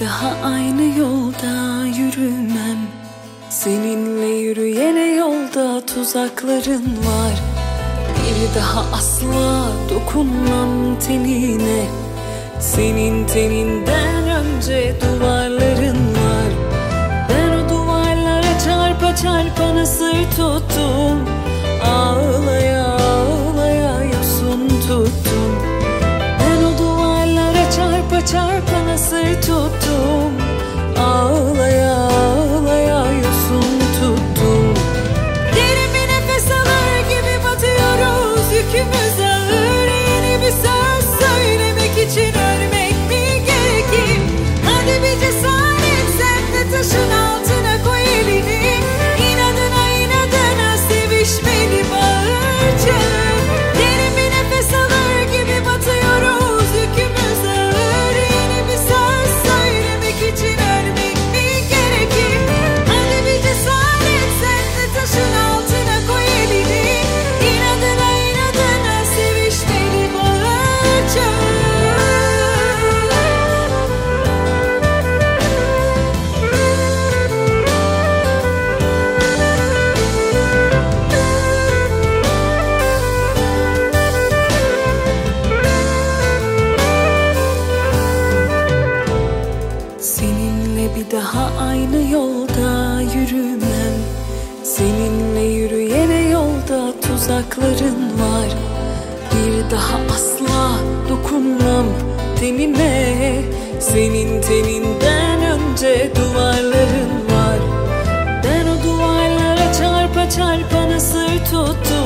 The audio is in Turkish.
daha aynı yolda yürümem. Seninle yürüyene yolda tuzakların var. Bir daha asla dokunmam tenine. Senin teninden önce duvarların var. Ben o duvarlara çarpa çarpa nasır tuttum. Ağlaya ağlaya yosun tuttum. Ben o duvarlara çarpa çarpa nasır tuttum Seninle bir daha aynı yolda yürümem. Seninle yürüyene yolda tuzakların var. Bir daha asla dokunmam tenine. Senin teninden önce duvarların var. Ben o duvarlara çarpa çarpa nasır tuttum